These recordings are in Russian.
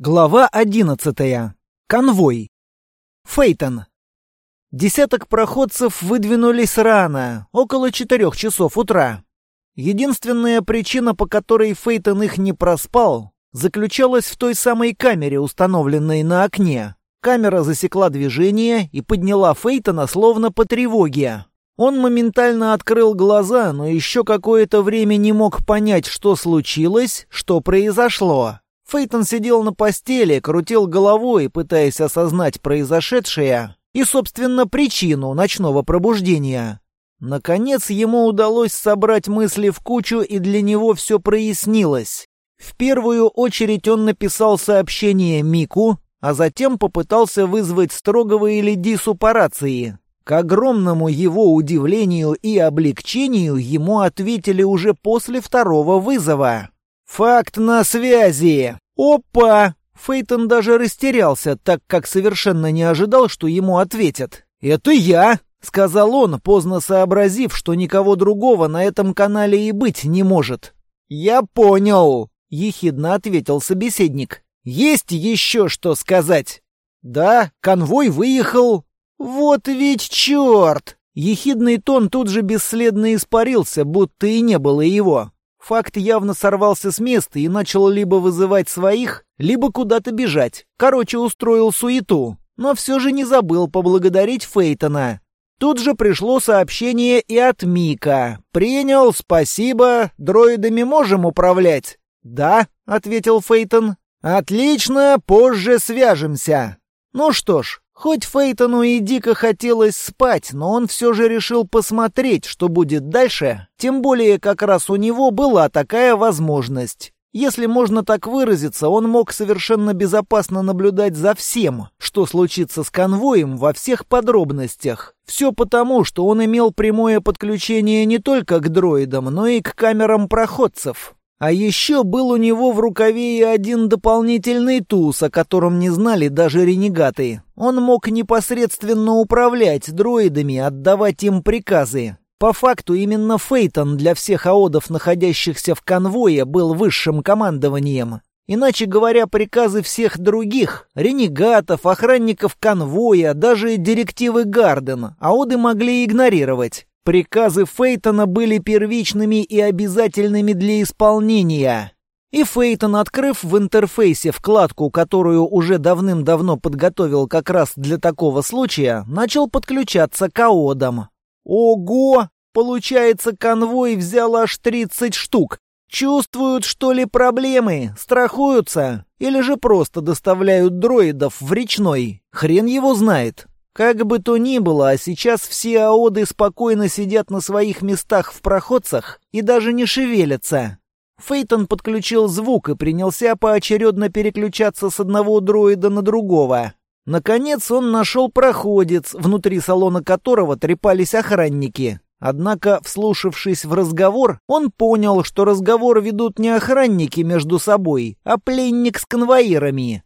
Глава одиннадцатая. Конвой. Фейтон. Десяток проходцев выдвинулись рано, около четырех часов утра. Единственная причина, по которой Фейтон их не проспал, заключалась в той самой камере, установленной на окне. Камера засекла движение и подняла Фейтона словно по тревоге. Он моментально открыл глаза, но еще какое-то время не мог понять, что случилось, что произошло. Фейтон сидел на постели, крутил головой, пытаясь осознать произошедшее и, собственно, причину ночного пробуждения. Наконец ему удалось собрать мысли в кучу, и для него все прояснилось. В первую очередь он написал сообщение Мику, а затем попытался вызвать Строгого или Дису по. К огромному его удивлению и облегчению ему ответили уже после второго вызова. «Факт на связи!» «Опа!» Фейтон даже растерялся, так как совершенно не ожидал, что ему ответят. «Это я!» — сказал он, поздно сообразив, что никого другого на этом канале и быть не может. «Я понял!» — ехидно ответил собеседник. «Есть еще что сказать?» «Да, конвой выехал». «Вот ведь черт!» Ехидный тон тут же бесследно испарился, будто и не было его. Факт явно сорвался с места и начал либо вызывать своих, либо куда-то бежать. Короче, устроил суету. Но все же не забыл поблагодарить Фейтона. Тут же пришло сообщение и от Мика. «Принял, спасибо. Дроидами можем управлять?» «Да», — ответил Фейтон. «Отлично, позже свяжемся». Ну что ж, Хоть Фейтону и дико хотелось спать, но он все же решил посмотреть, что будет дальше, тем более как раз у него была такая возможность. Если можно так выразиться, он мог совершенно безопасно наблюдать за всем, что случится с конвоем во всех подробностях. Все потому, что он имел прямое подключение не только к дроидам, но и к камерам проходцев. А еще был у него в рукаве и один дополнительный туз, о котором не знали даже ренегаты. Он мог непосредственно управлять дроидами, отдавать им приказы. По факту именно Фейтон для всех аодов, находящихся в конвое, был высшим командованием. Иначе говоря, приказы всех других, ренегатов, охранников конвоя, даже директивы Гарден, аоды могли игнорировать. Приказы Фейтона были первичными и обязательными для исполнения. И Фейтон, открыв в интерфейсе вкладку, которую уже давным-давно подготовил как раз для такого случая, начал подключаться к аодам. Ого! Получается, конвой взял аж 30 штук. Чувствуют, что ли, проблемы? Страхуются? Или же просто доставляют дроидов в речной? Хрен его знает. Как бы то ни было, а сейчас все аоды спокойно сидят на своих местах в проходцах и даже не шевелятся. Фейтон подключил звук и принялся поочередно переключаться с одного дроида на другого. Наконец он нашел проходец, внутри салона которого трепались охранники. Однако, вслушавшись в разговор, он понял, что разговор ведут не охранники между собой, а пленник с конвоирами.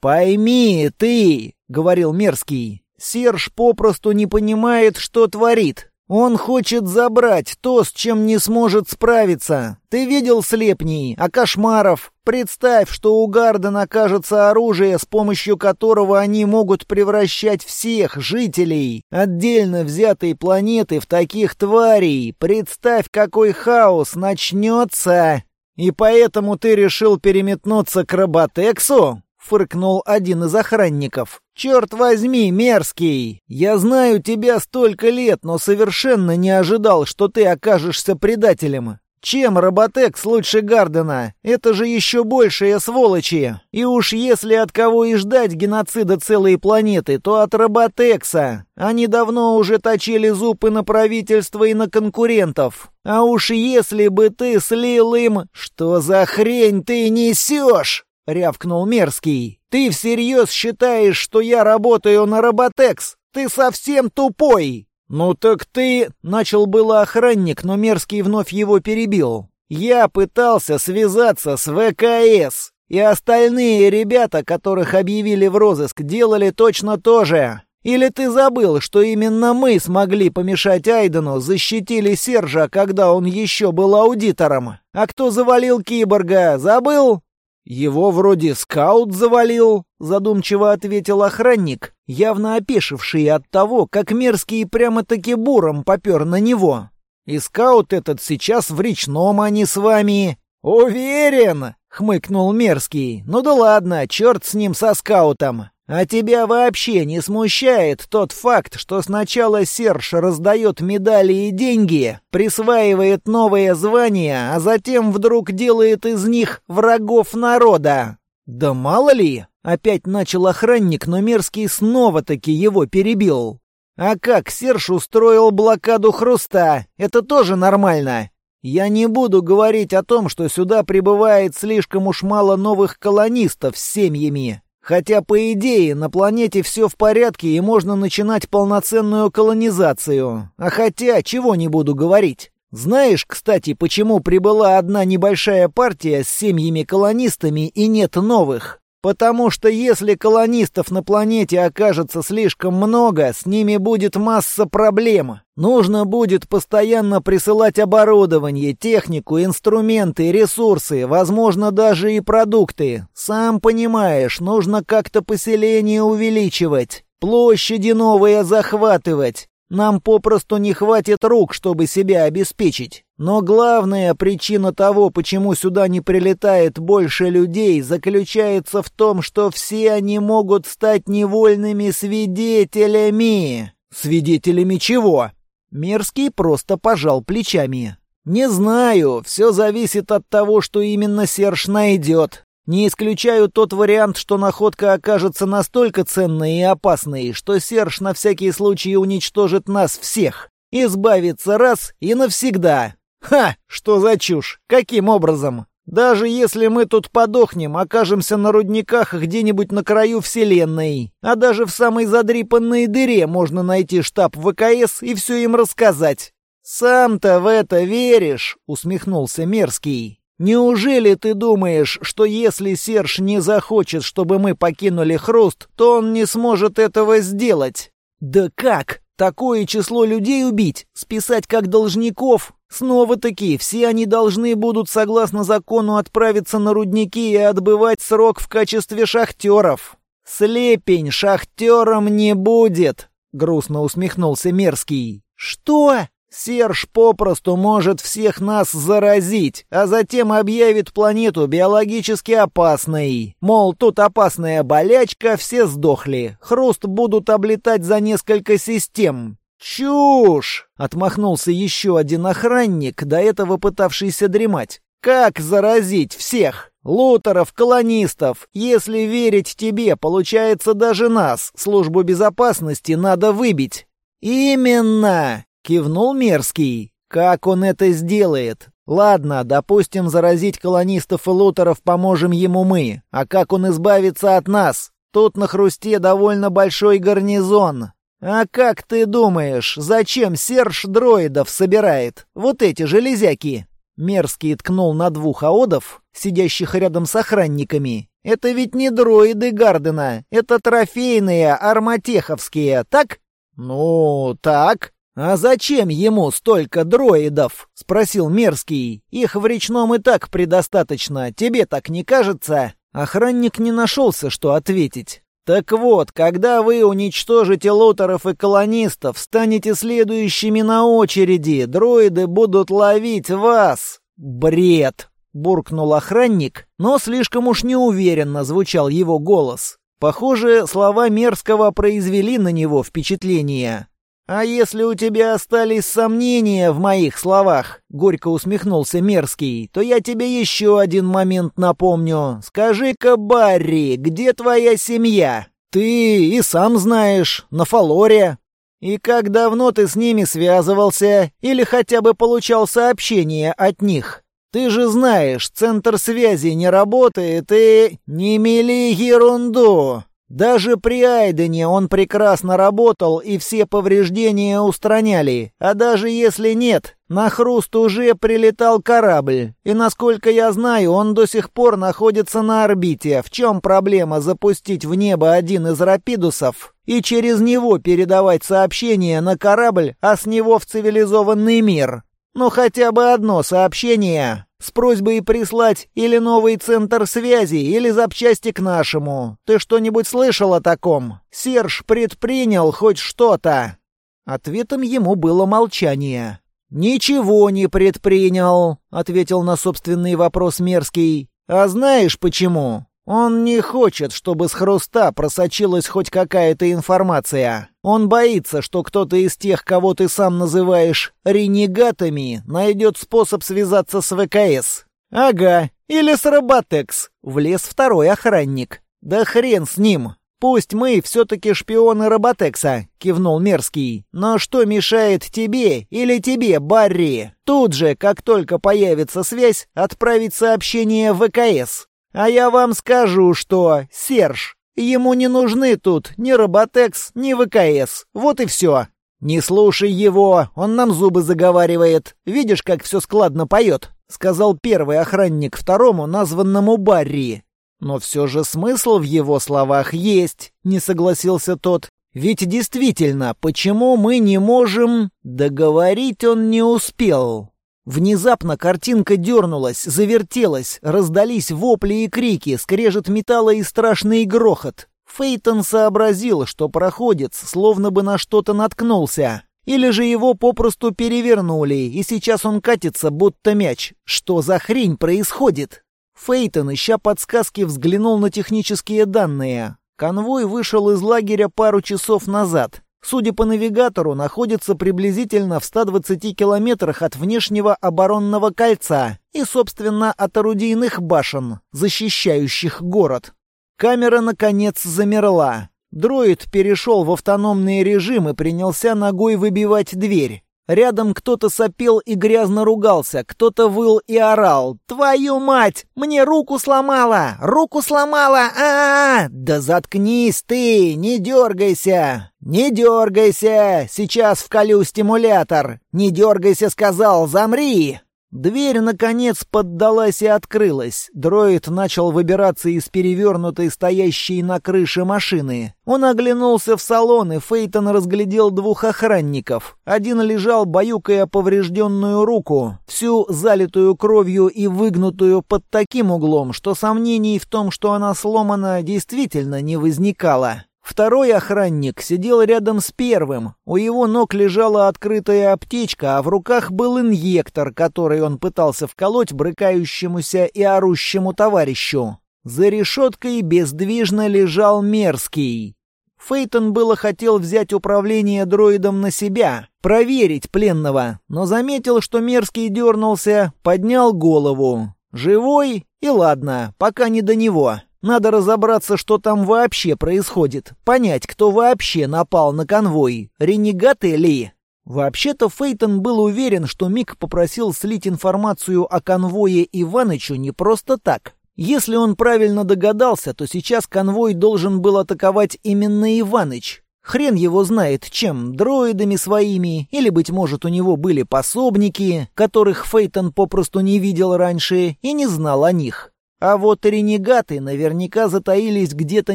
«Пойми, ты!» — говорил Мерзкий. Серж попросту не понимает, что творит. Он хочет забрать то, с чем не сможет справиться. Ты видел слепней, а кошмаров? Представь, что у Гарден окажется оружие, с помощью которого они могут превращать всех жителей отдельно взятой планеты в таких тварей. Представь, какой хаос начнется. И поэтому ты решил переметнуться к Роботексу? — фыркнул один из охранников. «Черт возьми, мерзкий! Я знаю тебя столько лет, но совершенно не ожидал, что ты окажешься предателем. Чем Роботекс лучше Гардена? Это же еще большие сволочи. И уж если от кого и ждать геноцида целой планеты, то от Роботекса. Они давно уже точили зубы на правительство и на конкурентов. А уж если бы ты слил им... Что за хрень ты несешь?» — рявкнул Мерзкий. «Ты всерьез считаешь, что я работаю на Роботекс? Ты совсем тупой!» «Ну так ты...» — начал было охранник, но Мерзкий вновь его перебил. «Я пытался связаться с ВКС, и остальные ребята, которых объявили в розыск, делали точно то же. Или ты забыл, что именно мы смогли помешать Айдену, защитили Сержа, когда он еще был аудитором? А кто завалил киборга, забыл? «Его вроде скаут завалил», — задумчиво ответил охранник, явно опешивший от того, как мерзкий прямо-таки буром попер на него. «И скаут этот сейчас в речном, а не с вами». «Уверен!» — хмыкнул мерзкий. «Ну да ладно, черт с ним со скаутом. А тебя вообще не смущает тот факт, что сначала Серж раздает медали и деньги, присваивает новые звания, а затем вдруг делает из них врагов народа? Да мало ли, опять начал охранник, но Мерзкий снова-таки его перебил. А как Серж устроил блокаду Хруста? Это тоже нормально. Я не буду говорить о том, что сюда прибывает слишком уж мало новых колонистов с семьями. Хотя, по идее, на планете все в порядке и можно начинать полноценную колонизацию. А хотя, чего не буду говорить. Знаешь, кстати, почему прибыла одна небольшая партия с семьями-колонистами и нет новых? Потому что если колонистов на планете окажется слишком много, с ними будет масса проблем. Нужно будет постоянно присылать оборудование, технику, инструменты, ресурсы, возможно, даже и продукты. Сам понимаешь, нужно как-то поселение увеличивать, площади новые захватывать. Нам попросту не хватит рук, чтобы себя обеспечить. Но главная причина того, почему сюда не прилетает больше людей, заключается в том, что все они могут стать невольными свидетелями. Свидетелями чего? Мерзкий просто пожал плечами. «Не знаю, все зависит от того, что именно Серж найдет. Не исключаю тот вариант, что находка окажется настолько ценной и опасной, что Серж на всякий случай уничтожит нас всех. Избавится раз и навсегда. Ха! Что за чушь? Каким образом? Даже если мы тут подохнем, окажемся на рудниках где-нибудь на краю Вселенной. А даже в самой задрипанной дыре можно найти штаб ВКС и все им рассказать. «Сам-то в это веришь?» — усмехнулся Мерзкий. Неужели ты думаешь, что если Серж не захочет, чтобы мы покинули Хруст, то он не сможет этого сделать? Да как? Такое число людей убить? Списать как должников? Снова-таки, все они должны будут, согласно закону, отправиться на рудники и отбывать срок в качестве шахтеров. Слепень шахтером не будет, грустно усмехнулся Мерзкий. Что? Серж попросту может всех нас заразить, а затем объявит планету биологически опасной. Мол, тут опасная болячка, все сдохли. Хруст будут облетать за несколько систем. «Чушь!» — отмахнулся еще один охранник, до этого пытавшийся дремать. «Как заразить всех? Лутеров, колонистов. Если верить тебе, получается даже нас, службу безопасности, надо выбить». «Именно! Кивнул Мерзкий. Как он это сделает? Ладно, допустим, заразить колонистов и лутеров поможем ему мы. А как он избавится от нас? Тут на хрусте довольно большой гарнизон. А как ты думаешь, зачем Серж дроидов собирает? Вот эти железяки. Мерзкий ткнул на двух аодов, сидящих рядом с охранниками. Это ведь не дроиды Гардена, это трофейные арматеховские, так? Ну, так. «А зачем ему столько дроидов?» — спросил Мерзкий. «Их в речном и так предостаточно. Тебе так не кажется?» Охранник не нашелся, что ответить. «Так вот, когда вы уничтожите лотеров и колонистов, станете следующими на очереди, дроиды будут ловить вас!» «Бред!» — буркнул охранник, но слишком уж неуверенно звучал его голос. Похоже, слова Мерзкого произвели на него впечатление. «А если у тебя остались сомнения в моих словах?» — горько усмехнулся Мерзкий. «То я тебе еще один момент напомню. Скажи-ка, Барри, где твоя семья?» «Ты и сам знаешь, на Фалоре». «И как давно ты с ними связывался или хотя бы получал сообщения от них?» «Ты же знаешь, центр связи не работает и...» «Не мели ерунду!» Даже при Айдене он прекрасно работал и все повреждения устраняли. А даже если нет, на хруст уже прилетал корабль. И насколько я знаю, он до сих пор находится на орбите. В чем проблема запустить в небо один из рапидусов и через него передавать сообщение на корабль, а с него в цивилизованный мир? Ну хотя бы одно сообщение. С просьбой прислать или новый центр связи, или запчасти к нашему. Ты что-нибудь слышал о таком? Серж предпринял хоть что-то?» Ответом ему было молчание. «Ничего не предпринял», — ответил на собственный вопрос Мерзкий. «А знаешь почему? Он не хочет, чтобы с хруста просочилась хоть какая-то информация. Он боится, что кто-то из тех, кого ты сам называешь ренегатами, найдет способ связаться с ВКС. Ага, или с Роботекс. Влез второй охранник. Да хрен с ним. «Пусть мы все-таки шпионы Роботекса», — кивнул Мерзкий. «Но что мешает тебе или тебе, Барри, тут же, как только появится связь, отправить сообщение ВКС? А я вам скажу, что, Серж, ему не нужны тут ни Роботекс, ни ВКС. Вот и все. Не слушай его, он нам зубы заговаривает. Видишь, как все складно поет?» — сказал первый охранник второму, названному Барри. Но все же смысл в его словах есть, не согласился тот. Ведь действительно, почему мы не можем... Договорить он не успел. Внезапно картинка дернулась, завертелась, раздались вопли и крики, скрежет металла и страшный грохот. Фейтон сообразил, что проходец словно бы на что-то наткнулся. Или же его попросту перевернули, и сейчас он катится, будто мяч. Что за хрень происходит? Фейтон, ища подсказки, взглянул на технические данные. Конвой вышел из лагеря пару часов назад. Судя по навигатору, находится приблизительно в 120 километрах от внешнего оборонного кольца и, собственно, от орудийных башен, защищающих город. Камера, наконец, замерла. Дроид перешел в автономный режим и принялся ногой выбивать дверь. Рядом кто-то сопел и грязно ругался, кто-то выл и орал. «Твою мать! Мне руку сломала! Руку сломала! а а, -а! Да заткнись ты! Не дергайся! Не дергайся! Сейчас вколю стимулятор! Не дергайся, сказал! Замри!» Дверь, наконец, поддалась и открылась. Дроид начал выбираться из перевернутой, стоящей на крыше машины. Он оглянулся в салон, и Фейтон разглядел двух охранников. Один лежал, баюкая поврежденную руку, всю залитую кровью и выгнутую под таким углом, что сомнений в том, что она сломана, действительно не возникало. Второй охранник сидел рядом с первым. У его ног лежала открытая аптечка, а в руках был инъектор, который он пытался вколоть брыкающемуся и орущему товарищу. За решеткой бездвижно лежал Мерзкий. Фейтон было хотел взять управление дроидом на себя, проверить пленного, но заметил, что Мерзкий дернулся, поднял голову. Живой? И ладно, пока не до него. Надо разобраться, что там вообще происходит. Понять, кто вообще напал на конвой. Ренегаты ли? Вообще-то Фейтон был уверен, что Мик попросил слить информацию о конвое Иванычу не просто так. Если он правильно догадался, то сейчас конвой должен был атаковать именно Иваныч. Хрен его знает чем, дроидами своими, или, быть может, у него были пособники, которых Фейтон попросту не видел раньше и не знал о них. А вот ренегаты наверняка затаились где-то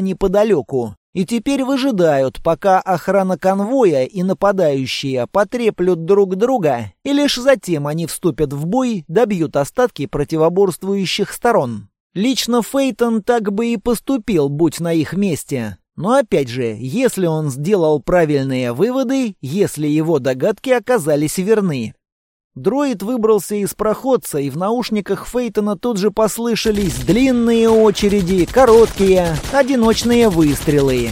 неподалеку и теперь выжидают, пока охрана конвоя и нападающие потреплют друг друга, и лишь затем они вступят в бой, добьют остатки противоборствующих сторон. Лично Фейтон так бы и поступил, будь на их месте. Но опять же, если он сделал правильные выводы, если его догадки оказались верны. Дроид выбрался из проходца, и в наушниках Фейтона тут же послышались длинные очереди, короткие, одиночные выстрелы.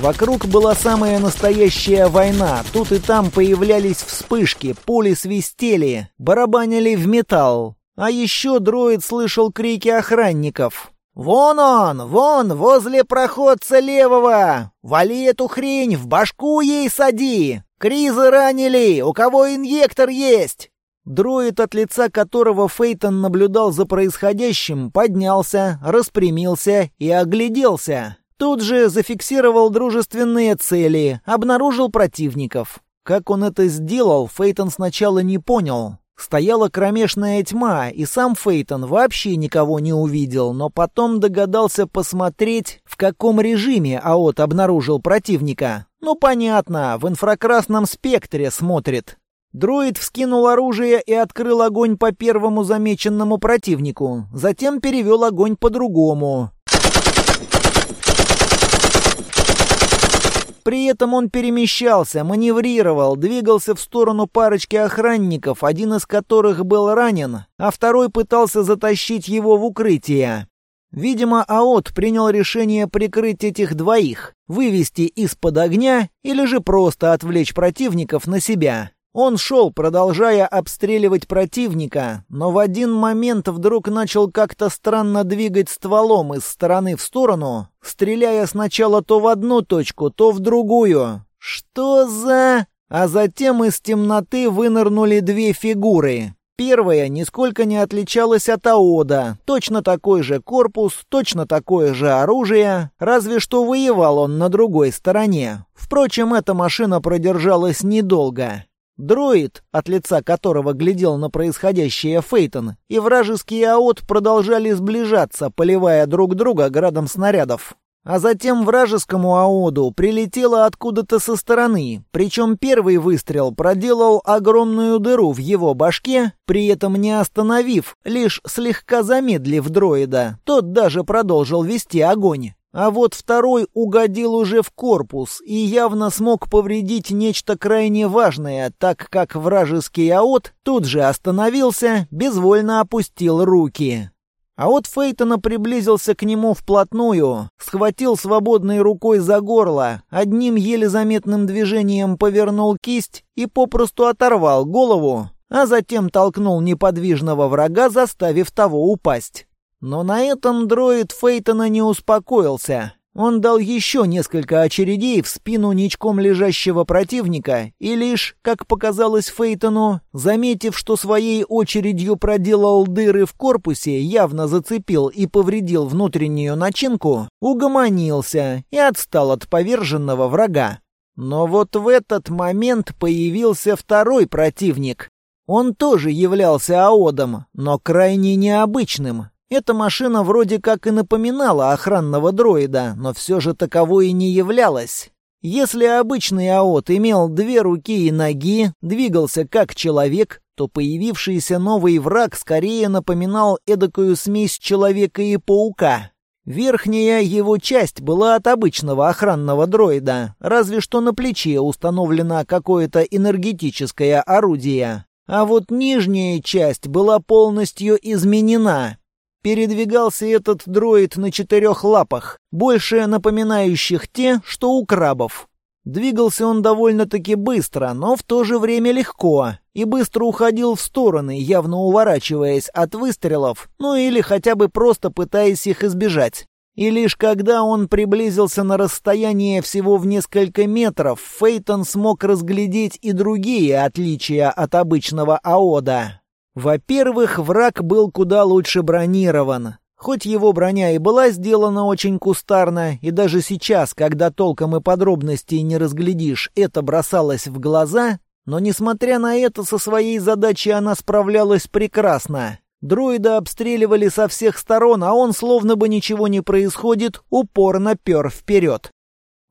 Вокруг была самая настоящая война. Тут и там появлялись вспышки, пули свистели, барабанили в металл. А еще дроид слышал крики охранников. «Вон он! Вон! Возле проходца левого! Вали эту хрень! В башку ей сади! Кризы ранили! У кого инъектор есть?» Дроид, от лица которого Фейтон наблюдал за происходящим, поднялся, распрямился и огляделся. Тут же зафиксировал дружественные цели, обнаружил противников. Как он это сделал, Фейтон сначала не понял. Стояла кромешная тьма, и сам Фейтон вообще никого не увидел, но потом догадался посмотреть, в каком режиме АОТ обнаружил противника. Ну, понятно, в инфракрасном спектре смотрит. Дроид вскинул оружие и открыл огонь по первому замеченному противнику, затем перевел огонь по другому. При этом он перемещался, маневрировал, двигался в сторону парочки охранников, один из которых был ранен, а второй пытался затащить его в укрытие. Видимо, АОТ принял решение прикрыть этих двоих, вывести из-под огня или же просто отвлечь противников на себя. Он шел, продолжая обстреливать противника, но в один момент вдруг начал как-то странно двигать стволом из стороны в сторону, стреляя сначала то в одну точку, то в другую. Что за... А затем из темноты вынырнули две фигуры. Первая нисколько не отличалась от Аода. Точно такой же корпус, точно такое же оружие, разве что воевал он на другой стороне. Впрочем, эта машина продержалась недолго. Дроид, от лица которого глядел на происходящее Фейтон, и вражеский АОТ продолжали сближаться, поливая друг друга градом снарядов. А затем вражескому АОДу прилетело откуда-то со стороны, причем первый выстрел проделал огромную дыру в его башке, при этом не остановив, лишь слегка замедлив дроида. Тот даже продолжил вести огонь. А вот второй угодил уже в корпус и явно смог повредить нечто крайне важное, так как вражеский АОТ тут же остановился, безвольно опустил руки. А вот Фейтона приблизился к нему вплотную, схватил свободной рукой за горло, одним еле заметным движением повернул кисть и попросту оторвал голову, а затем толкнул неподвижного врага, заставив того упасть. Но на этом дроид Фейтона не успокоился. Он дал еще несколько очередей в спину ничком лежащего противника и лишь, как показалось Фейтону, заметив, что своей очередью проделал дыры в корпусе, явно зацепил и повредил внутреннюю начинку, угомонился и отстал от поверженного врага. Но вот в этот момент появился второй противник. Он тоже являлся аодом, но крайне необычным. Эта машина вроде как и напоминала охранного дроида, но все же таковой и не являлась. Если обычный АОТ имел две руки и ноги, двигался как человек, то появившийся новый враг скорее напоминал эдакую смесь человека и паука. Верхняя его часть была от обычного охранного дроида, разве что на плече установлено какое-то энергетическое орудие. А вот нижняя часть была полностью изменена. Передвигался этот дроид на четырех лапах, больше напоминающих те, что у крабов. Двигался он довольно-таки быстро, но в то же время легко, и быстро уходил в стороны, явно уворачиваясь от выстрелов, ну или хотя бы просто пытаясь их избежать. И лишь когда он приблизился на расстояние всего в несколько метров, Фейтон смог разглядеть и другие отличия от обычного АОДа. Во-первых, враг был куда лучше бронирован. Хоть его броня и была сделана очень кустарно, и даже сейчас, когда толком и подробностей не разглядишь, это бросалось в глаза, но, несмотря на это, со своей задачей она справлялась прекрасно. Дроида обстреливали со всех сторон, а он, словно бы ничего не происходит, упорно пер вперед.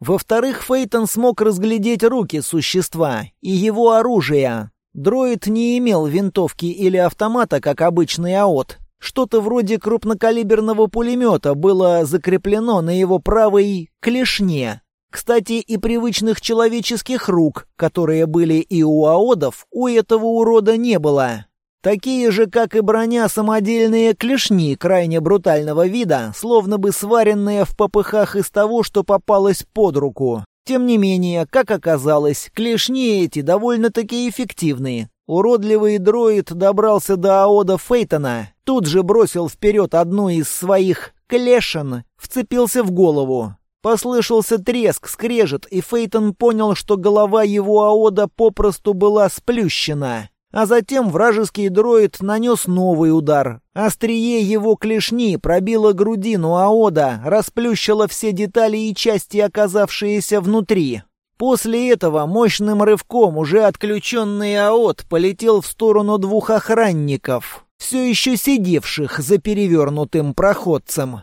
Во-вторых, Фейтон смог разглядеть руки существа и его оружие, Дроид не имел винтовки или автомата, как обычный АОТ. Что-то вроде крупнокалиберного пулемета было закреплено на его правой клешне. Кстати, и привычных человеческих рук, которые были и у аодов, у этого урода не было. Такие же, как и броня, самодельные клешни крайне брутального вида, словно бы сваренные в попыхах из того, что попалось под руку. Тем не менее, как оказалось, клешни эти довольно-таки эффективные. Уродливый дроид добрался до Аода Фейтона, тут же бросил вперед одну из своих клешен, вцепился в голову. Послышался треск, скрежет, и Фейтон понял, что голова его Аода попросту была сплющена. А затем вражеский дроид нанес новый удар. Острие его клешни пробило грудину Аода, расплющило все детали и части, оказавшиеся внутри. После этого мощным рывком уже отключенный Аод полетел в сторону двух охранников, все еще сидевших за перевернутым проходцем.